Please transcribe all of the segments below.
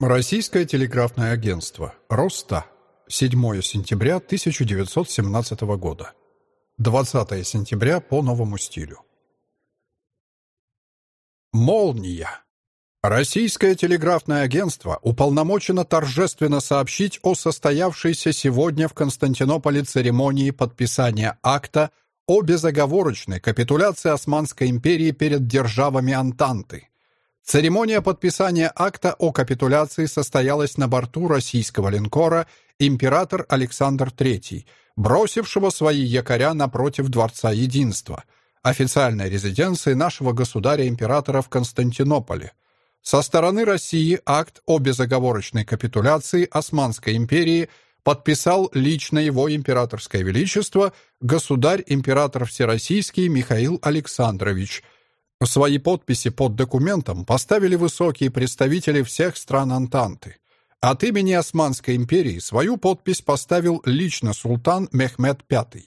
Российское телеграфное агентство. Роста. 7 сентября 1917 года. 20 сентября по новому стилю. Молния. Российское телеграфное агентство уполномочено торжественно сообщить о состоявшейся сегодня в Константинополе церемонии подписания акта о безоговорочной капитуляции Османской империи перед державами Антанты – Церемония подписания акта о капитуляции состоялась на борту российского линкора «Император Александр III», бросившего свои якоря напротив Дворца Единства, официальной резиденции нашего государя-императора в Константинополе. Со стороны России акт о безоговорочной капитуляции Османской империи подписал лично его императорское величество государь-император Всероссийский Михаил Александрович – Свои подписи под документом поставили высокие представители всех стран Антанты. От имени Османской империи свою подпись поставил лично султан Мехмед V.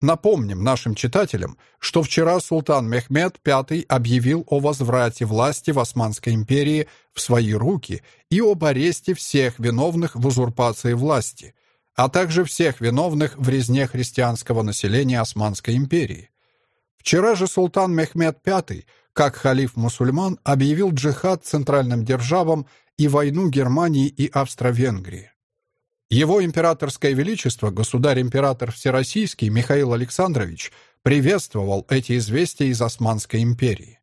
Напомним нашим читателям, что вчера султан Мехмед V объявил о возврате власти в Османской империи в свои руки и об аресте всех виновных в узурпации власти, а также всех виновных в резне христианского населения Османской империи. Вчера же султан Мехмед V, как халиф-мусульман, объявил джихад центральным державам и войну Германии и Австро-Венгрии. Его императорское величество, государь-император Всероссийский Михаил Александрович, приветствовал эти известия из Османской империи.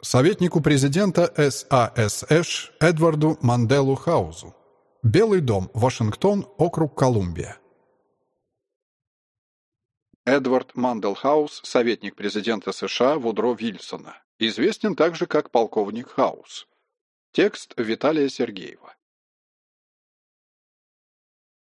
Советнику президента САСШ Эдварду Манделу Хаузу. Белый дом, Вашингтон, округ Колумбия. Эдвард Манделхаус, советник президента США Вудро Вильсона, известен также как полковник Хаус. Текст Виталия Сергеева.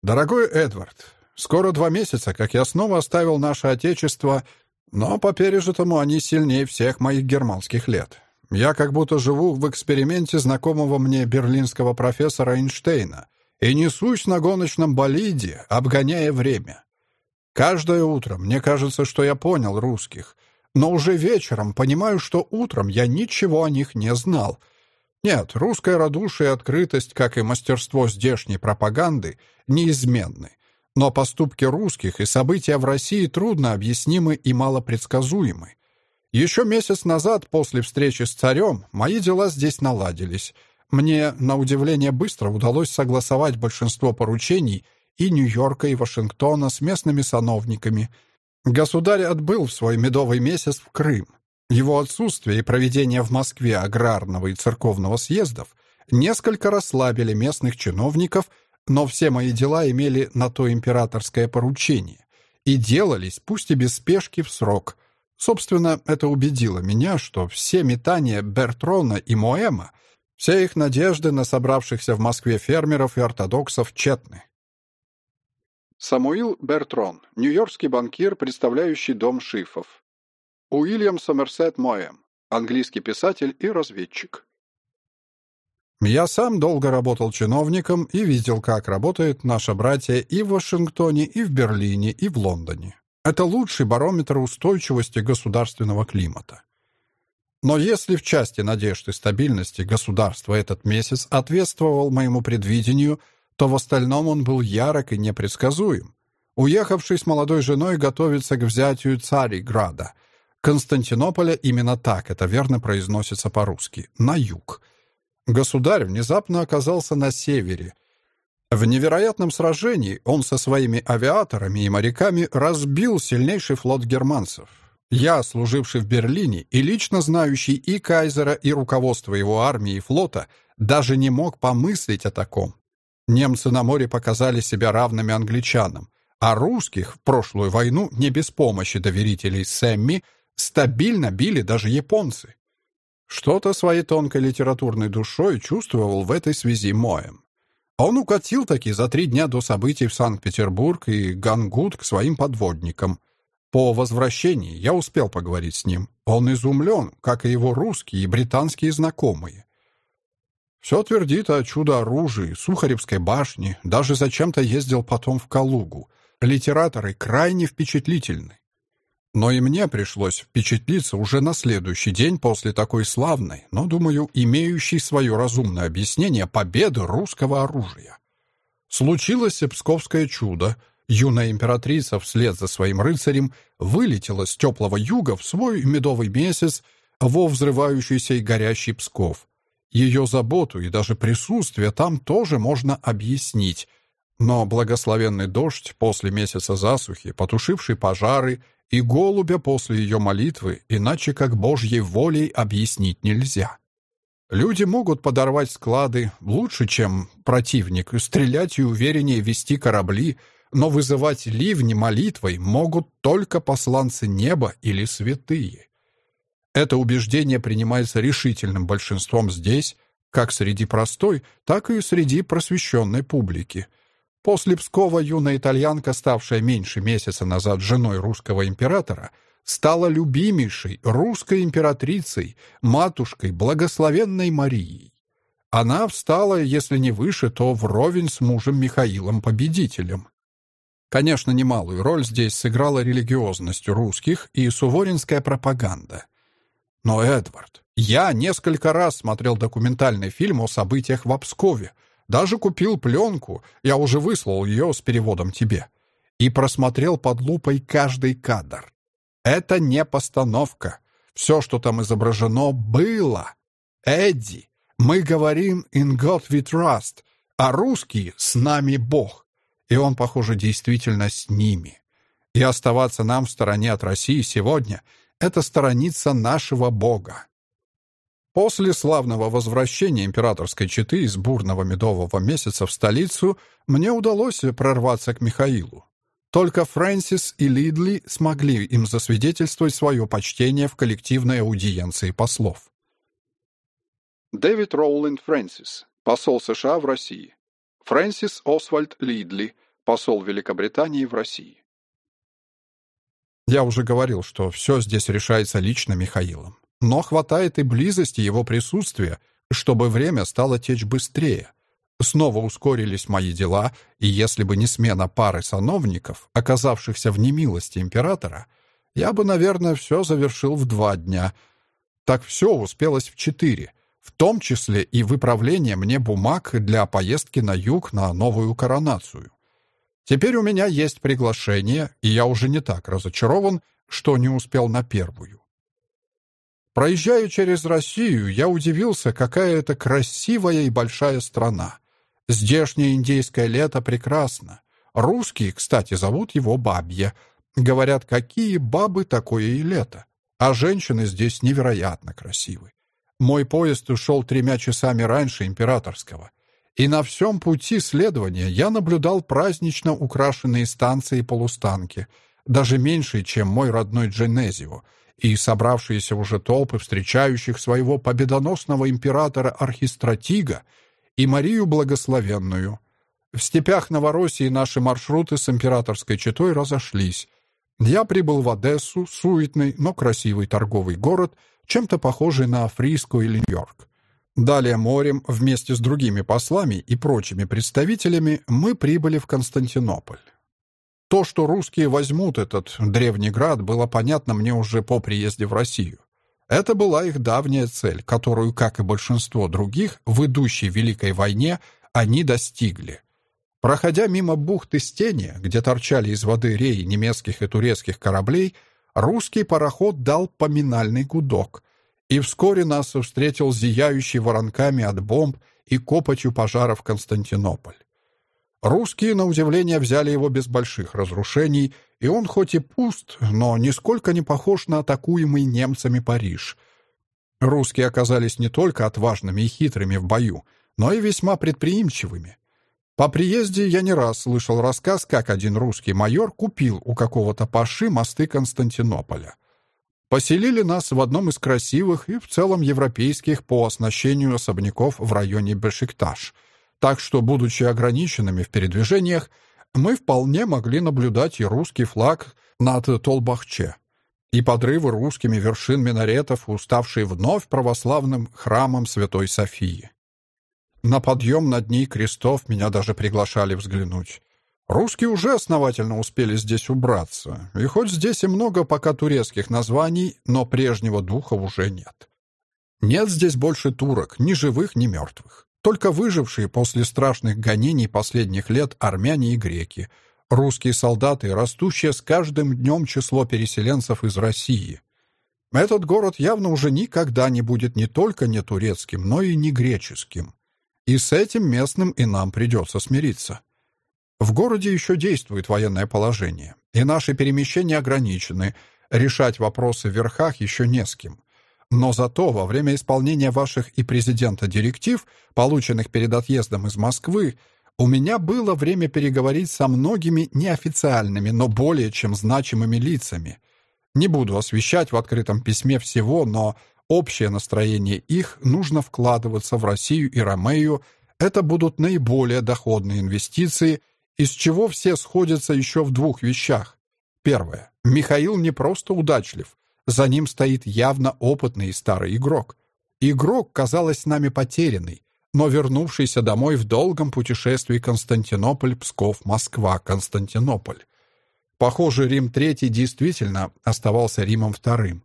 Дорогой Эдвард, скоро два месяца, как я снова оставил наше Отечество, но по пережитому они сильнее всех моих германских лет. Я как будто живу в эксперименте знакомого мне берлинского профессора Эйнштейна и несусь на гоночном болиде, обгоняя время. Каждое утро мне кажется, что я понял русских, но уже вечером понимаю, что утром я ничего о них не знал. Нет, русская радушие и открытость, как и мастерство здешней пропаганды, неизменны. Но поступки русских и события в России трудно объяснимы и малопредсказуемы. Еще месяц назад, после встречи с царем, мои дела здесь наладились. Мне, на удивление, быстро удалось согласовать большинство поручений — и Нью-Йорка, и Вашингтона с местными сановниками. Государь отбыл в свой медовый месяц в Крым. Его отсутствие и проведение в Москве аграрного и церковного съездов несколько расслабили местных чиновников, но все мои дела имели на то императорское поручение и делались, пусть и без спешки, в срок. Собственно, это убедило меня, что все метания Бертрона и Моэма, все их надежды на собравшихся в Москве фермеров и ортодоксов тщетны. Самуил Бертрон, нью-йоркский банкир, представляющий дом Шифов. Уильям Сомерсет Моэм, английский писатель и разведчик. Я сам долго работал чиновником и видел, как работает наша братья и в Вашингтоне, и в Берлине, и в Лондоне. Это лучший барометр устойчивости государственного климата. Но если в части надежды стабильности государства этот месяц ответствовал моему предвидению – то в остальном он был ярок и непредсказуем. Уехавший с молодой женой готовится к взятию Цариграда. Константинополя именно так это верно произносится по-русски, на юг. Государь внезапно оказался на севере. В невероятном сражении он со своими авиаторами и моряками разбил сильнейший флот германцев. Я, служивший в Берлине и лично знающий и кайзера, и руководство его армии и флота, даже не мог помыслить о таком. Немцы на море показали себя равными англичанам, а русских в прошлую войну не без помощи доверителей Сэмми стабильно били даже японцы. Что-то своей тонкой литературной душой чувствовал в этой связи Моем. Он укатил таки за три дня до событий в Санкт-Петербург и Гангут к своим подводникам. По возвращении я успел поговорить с ним. Он изумлен, как и его русские и британские знакомые. Все твердит о чудо-оружии, Сухаревской башне, даже зачем-то ездил потом в Калугу. Литераторы крайне впечатлительны. Но и мне пришлось впечатлиться уже на следующий день после такой славной, но, думаю, имеющей свое разумное объяснение победы русского оружия. Случилось псковское чудо. Юная императрица вслед за своим рыцарем вылетела с теплого юга в свой медовый месяц во взрывающийся и горящий Псков. Ее заботу и даже присутствие там тоже можно объяснить. Но благословенный дождь после месяца засухи, потушивший пожары, и голубя после ее молитвы, иначе как Божьей волей объяснить нельзя. Люди могут подорвать склады лучше, чем противник, стрелять и увереннее вести корабли, но вызывать ливни молитвой могут только посланцы неба или святые. Это убеждение принимается решительным большинством здесь, как среди простой, так и среди просвещенной публики. После Пскова юная итальянка, ставшая меньше месяца назад женой русского императора, стала любимейшей русской императрицей, матушкой благословенной Марией. Она встала, если не выше, то вровень с мужем Михаилом Победителем. Конечно, немалую роль здесь сыграла религиозность русских и суворинская пропаганда. Но, Эдвард, я несколько раз смотрел документальный фильм о событиях в Пскове, даже купил пленку, я уже выслал ее с переводом тебе, и просмотрел под лупой каждый кадр. Это не постановка. Все, что там изображено, было. Эдди, мы говорим «in God we trust», а русские «с нами Бог». И он, похоже, действительно с ними. И оставаться нам в стороне от России сегодня — это сторониться нашего Бога. После славного возвращения императорской четы из бурного медового месяца в столицу мне удалось прорваться к Михаилу. Только Фрэнсис и Лидли смогли им засвидетельствовать свое почтение в коллективной аудиенции послов. Дэвид Роулинд Фрэнсис, посол США в России. Фрэнсис Освальд Лидли, посол Великобритании в России. Я уже говорил, что все здесь решается лично Михаилом. Но хватает и близости его присутствия, чтобы время стало течь быстрее. Снова ускорились мои дела, и если бы не смена пары сановников, оказавшихся в немилости императора, я бы, наверное, все завершил в два дня. Так все успелось в четыре, в том числе и выправление мне бумаг для поездки на юг на новую коронацию. Теперь у меня есть приглашение, и я уже не так разочарован, что не успел на первую. Проезжая через Россию, я удивился, какая это красивая и большая страна. Здешнее индейское лето прекрасно. Русские, кстати, зовут его Бабье. Говорят, какие бабы, такое и лето. А женщины здесь невероятно красивы. Мой поезд ушел тремя часами раньше императорского. И на всем пути следования я наблюдал празднично украшенные станции и полустанки, даже меньшие, чем мой родной Дженезио, и собравшиеся уже толпы встречающих своего победоносного императора Архистратига и Марию Благословенную. В степях Новороссии наши маршруты с императорской четой разошлись. Я прибыл в Одессу, суетный, но красивый торговый город, чем-то похожий на Фриско или Нью-Йорк. Далее морем вместе с другими послами и прочими представителями мы прибыли в Константинополь. То, что русские возьмут этот древний град, было понятно мне уже по приезде в Россию. Это была их давняя цель, которую, как и большинство других, в идущей Великой войне они достигли. Проходя мимо бухты Стения, где торчали из воды реи немецких и турецких кораблей, русский пароход дал поминальный гудок, и вскоре нас встретил зияющий воронками от бомб и копотью пожаров Константинополь. Русские, на удивление, взяли его без больших разрушений, и он хоть и пуст, но нисколько не похож на атакуемый немцами Париж. Русские оказались не только отважными и хитрыми в бою, но и весьма предприимчивыми. По приезде я не раз слышал рассказ, как один русский майор купил у какого-то паши мосты Константинополя. Поселили нас в одном из красивых и в целом европейских по оснащению особняков в районе Бешикташ. Так что, будучи ограниченными в передвижениях, мы вполне могли наблюдать и русский флаг над Толбахче, и подрывы русскими вершин минаретов, уставшие вновь православным храмом Святой Софии. На подъем над ней крестов меня даже приглашали взглянуть. Русские уже основательно успели здесь убраться, и хоть здесь и много пока турецких названий, но прежнего духа уже нет. Нет здесь больше турок, ни живых, ни мертвых. Только выжившие после страшных гонений последних лет армяне и греки, русские солдаты растущее с каждым днем число переселенцев из России. Этот город явно уже никогда не будет не только не турецким, но и не греческим. И с этим местным и нам придется смириться. В городе еще действует военное положение, и наши перемещения ограничены, решать вопросы в верхах еще не с кем. Но зато во время исполнения ваших и президента директив, полученных перед отъездом из Москвы, у меня было время переговорить со многими неофициальными, но более чем значимыми лицами. Не буду освещать в открытом письме всего, но общее настроение их нужно вкладываться в Россию и Ромею. Это будут наиболее доходные инвестиции, из чего все сходятся еще в двух вещах. Первое. Михаил не просто удачлив. За ним стоит явно опытный и старый игрок. Игрок, казалось, нами потерянный, но вернувшийся домой в долгом путешествии Константинополь, Псков, Москва, Константинополь. Похоже, Рим III действительно оставался Римом II,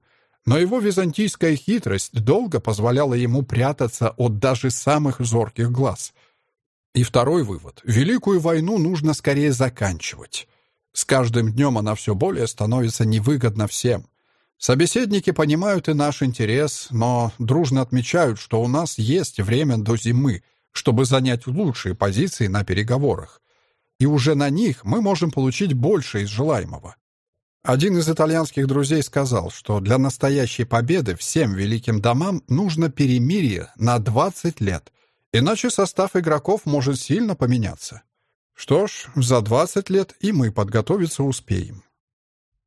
но его византийская хитрость долго позволяла ему прятаться от даже самых зорких глаз — и второй вывод. Великую войну нужно скорее заканчивать. С каждым днем она все более становится невыгодна всем. Собеседники понимают и наш интерес, но дружно отмечают, что у нас есть время до зимы, чтобы занять лучшие позиции на переговорах. И уже на них мы можем получить больше из желаемого. Один из итальянских друзей сказал, что для настоящей победы всем великим домам нужно перемирие на 20 лет, Иначе состав игроков может сильно поменяться. Что ж, за 20 лет и мы подготовиться успеем.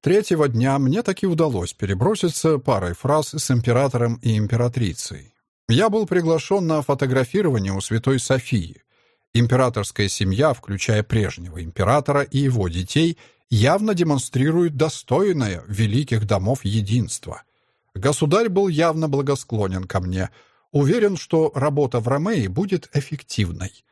Третьего дня мне таки удалось переброситься парой фраз с императором и императрицей. Я был приглашен на фотографирование у Святой Софии. Императорская семья, включая прежнего императора и его детей, явно демонстрирует достойное великих домов единства. Государь был явно благосклонен ко мне — Уверен, что работа в Ромеи будет эффективной.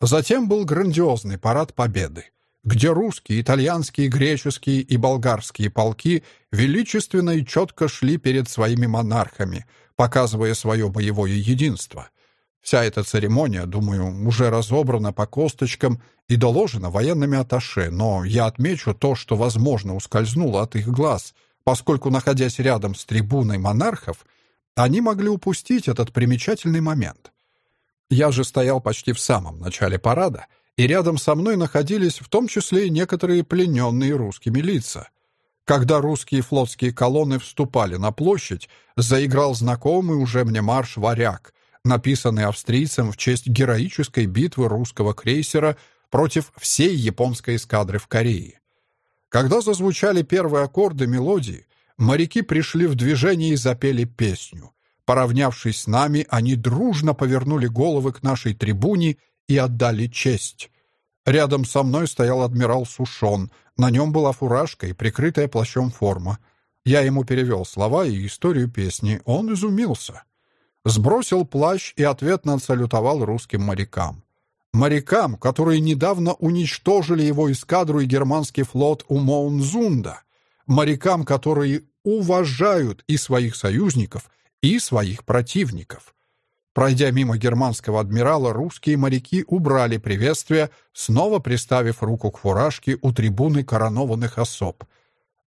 Затем был грандиозный парад Победы, где русские, итальянские, греческие и болгарские полки величественно и четко шли перед своими монархами, показывая свое боевое единство. Вся эта церемония, думаю, уже разобрана по косточкам и доложена военными атташе, но я отмечу то, что, возможно, ускользнуло от их глаз, поскольку, находясь рядом с трибуной монархов, они могли упустить этот примечательный момент. Я же стоял почти в самом начале парада, и рядом со мной находились в том числе и некоторые плененные русскими лица. Когда русские флотские колонны вступали на площадь, заиграл знакомый уже мне марш «Варяг», написанный австрийцем в честь героической битвы русского крейсера против всей японской эскадры в Корее. Когда зазвучали первые аккорды мелодии, Моряки пришли в движение и запели песню. Поравнявшись с нами, они дружно повернули головы к нашей трибуне и отдали честь. Рядом со мной стоял адмирал Сушон. На нем была фуражка и прикрытая плащом форма. Я ему перевел слова и историю песни. Он изумился. Сбросил плащ и ответно отсалютовал русским морякам. Морякам, которые недавно уничтожили его эскадру и германский флот у Моунзунда. Морякам, которые уважают и своих союзников, и своих противников. Пройдя мимо германского адмирала, русские моряки убрали приветствие, снова приставив руку к фуражке у трибуны коронованных особ.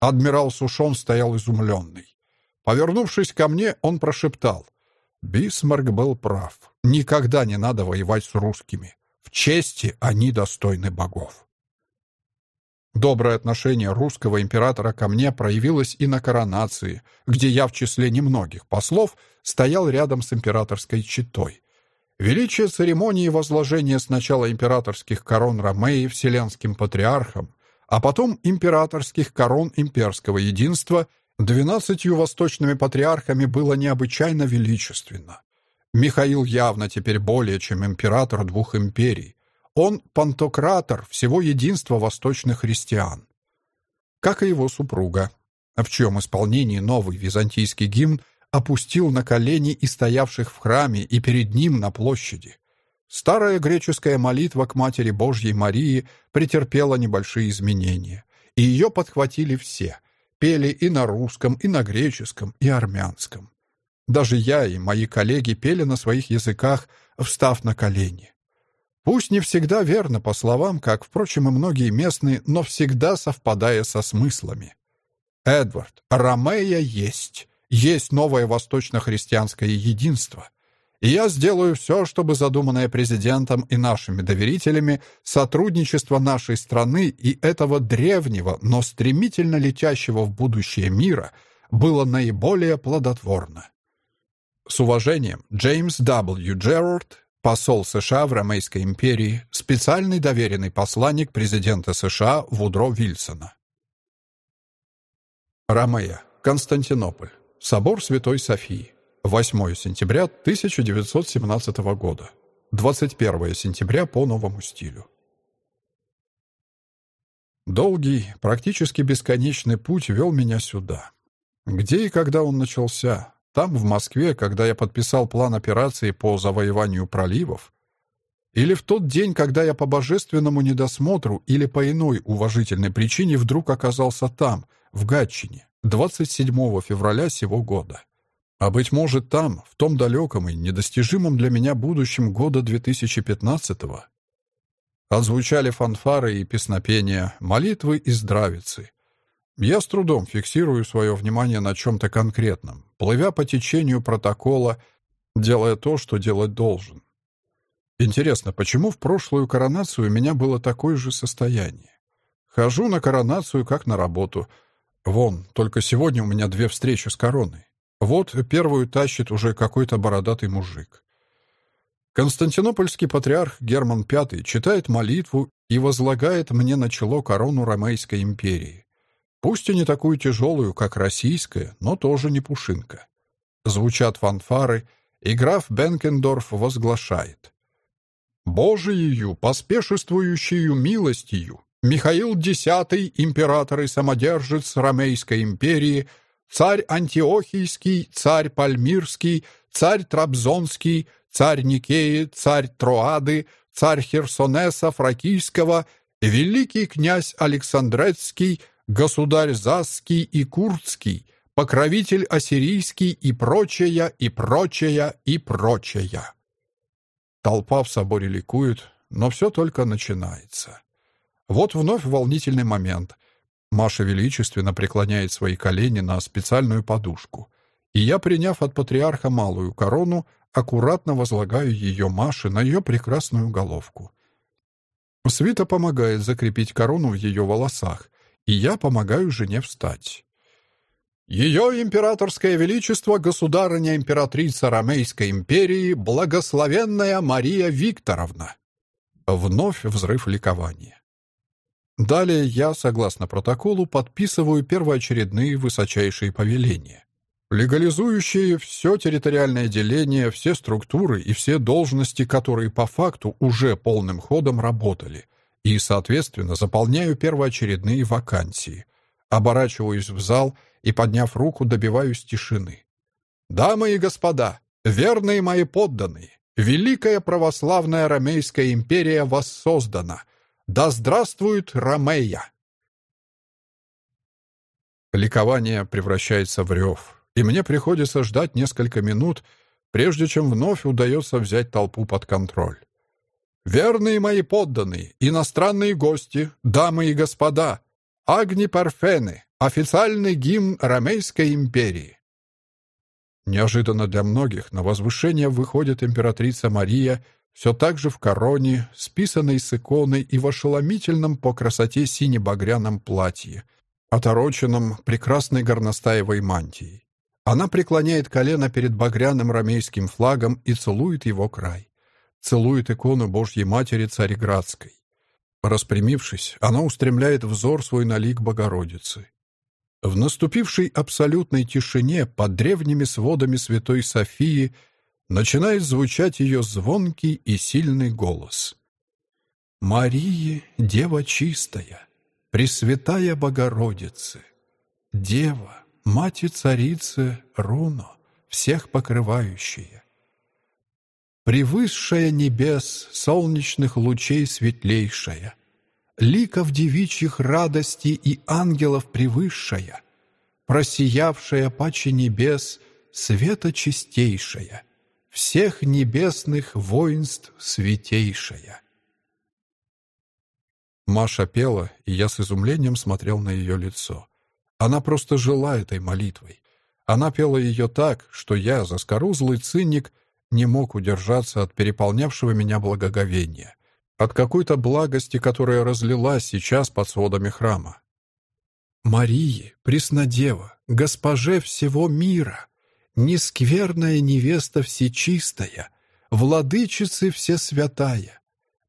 Адмирал Сушон стоял изумленный. Повернувшись ко мне, он прошептал. Бисмарк был прав. Никогда не надо воевать с русскими. В чести они достойны богов. Доброе отношение русского императора ко мне проявилось и на коронации, где я в числе немногих послов стоял рядом с императорской четой. Величие церемонии возложения сначала императорских корон Ромеи вселенским патриархом, а потом императорских корон имперского единства двенадцатью восточными патриархами было необычайно величественно. Михаил явно теперь более чем император двух империй, он пантократор всего единства восточных христиан. Как и его супруга, в чьем исполнении новый византийский гимн опустил на колени и стоявших в храме, и перед ним на площади. Старая греческая молитва к Матери Божьей Марии претерпела небольшие изменения, и ее подхватили все, пели и на русском, и на греческом, и армянском. Даже я и мои коллеги пели на своих языках, встав на колени. Пусть не всегда верно по словам, как, впрочем, и многие местные, но всегда совпадая со смыслами. Эдвард, Ромея есть. Есть новое восточно-христианское единство. И я сделаю все, чтобы задуманное президентом и нашими доверителями сотрудничество нашей страны и этого древнего, но стремительно летящего в будущее мира было наиболее плодотворно. С уважением, Джеймс W. Джерард, посол США в Ромейской империи, специальный доверенный посланник президента США Вудро Вильсона. Ромея, Константинополь, собор Святой Софии, 8 сентября 1917 года, 21 сентября по новому стилю. Долгий, практически бесконечный путь вел меня сюда. Где и когда он начался, там, в Москве, когда я подписал план операции по завоеванию проливов, или в тот день, когда я по божественному недосмотру или по иной уважительной причине вдруг оказался там, в Гатчине, 27 февраля сего года. А быть может, там, в том далеком и недостижимом для меня будущем года 2015-го, отзвучали фанфары и песнопения, молитвы и здравицы — я с трудом фиксирую свое внимание на чем-то конкретном, плывя по течению протокола, делая то, что делать должен. Интересно, почему в прошлую коронацию у меня было такое же состояние? Хожу на коронацию, как на работу. Вон, только сегодня у меня две встречи с короной. Вот первую тащит уже какой-то бородатый мужик. Константинопольский патриарх Герман V читает молитву и возлагает мне на чело корону Ромейской империи. Пусть и не такую тяжелую, как российская, но тоже не пушинка. Звучат фанфары, и граф Бенкендорф возглашает. «Божиею, поспешествующую милостью, Михаил X, император и самодержец Ромейской империи, царь Антиохийский, царь Пальмирский, царь Трабзонский, царь Никеи, царь Троады, царь Херсонеса Фракийского, великий князь Александрецкий, государь Засский и Курдский, покровитель ассирийский и прочее, и прочее, и прочее. Толпа в соборе ликует, но все только начинается. Вот вновь волнительный момент. Маша величественно преклоняет свои колени на специальную подушку, и я, приняв от патриарха малую корону, аккуратно возлагаю ее Маше на ее прекрасную головку. Свита помогает закрепить корону в ее волосах, и я помогаю жене встать. Ее императорское величество, государыня-императрица Ромейской империи, благословенная Мария Викторовна. Вновь взрыв ликования. Далее я, согласно протоколу, подписываю первоочередные высочайшие повеления, легализующие все территориальное деление, все структуры и все должности, которые по факту уже полным ходом работали, и, соответственно, заполняю первоочередные вакансии. Оборачиваюсь в зал и, подняв руку, добиваюсь тишины. «Дамы и господа, верные мои подданные, Великая православная Ромейская империя воссоздана! Да здравствует Ромея!» Ликование превращается в рев, и мне приходится ждать несколько минут, прежде чем вновь удается взять толпу под контроль. Верные мои подданные, иностранные гости, дамы и господа, Агни Парфены, официальный гимн Ромейской империи. Неожиданно для многих на возвышение выходит императрица Мария, все так же в короне, списанной с иконой и в ошеломительном по красоте сине-багряном платье, отороченном прекрасной горностаевой мантией. Она преклоняет колено перед багряным ромейским флагом и целует его край целует икону Божьей Матери Цареградской. Распрямившись, она устремляет взор свой на лик Богородицы. В наступившей абсолютной тишине под древними сводами Святой Софии начинает звучать ее звонкий и сильный голос. «Мария, Дева чистая, Пресвятая Богородицы, Дева, Мать и Царица Руно, всех покрывающая, Превысшая небес, солнечных лучей светлейшая, Ликов девичьих радости и ангелов превысшая, Просиявшая паче небес, света чистейшая, Всех небесных воинств святейшая. Маша пела, и я с изумлением смотрел на ее лицо. Она просто жила этой молитвой. Она пела ее так, что я, заскорузлый циник, не мог удержаться от переполнявшего меня благоговения, от какой-то благости, которая разлилась сейчас под сводами храма. «Марии, Преснодева, госпоже всего мира, нескверная невеста всечистая, владычицы всесвятая,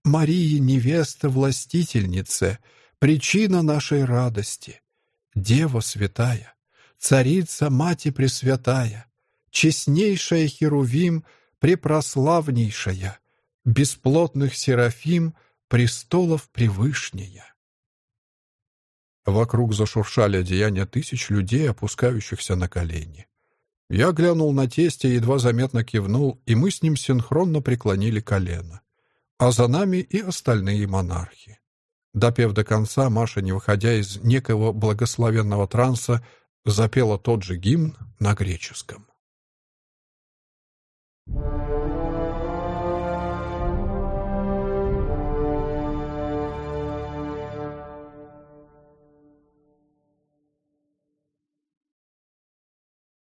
Марии невеста властительница, причина нашей радости, Дева святая, царица Мати Пресвятая, честнейшая Херувим — препрославнейшая, бесплотных серафим, престолов превышняя. Вокруг зашуршали одеяния тысяч людей, опускающихся на колени. Я глянул на тестя, едва заметно кивнул, и мы с ним синхронно преклонили колено. А за нами и остальные монархи. Допев до конца, Маша, не выходя из некого благословенного транса, запела тот же гимн на греческом. you.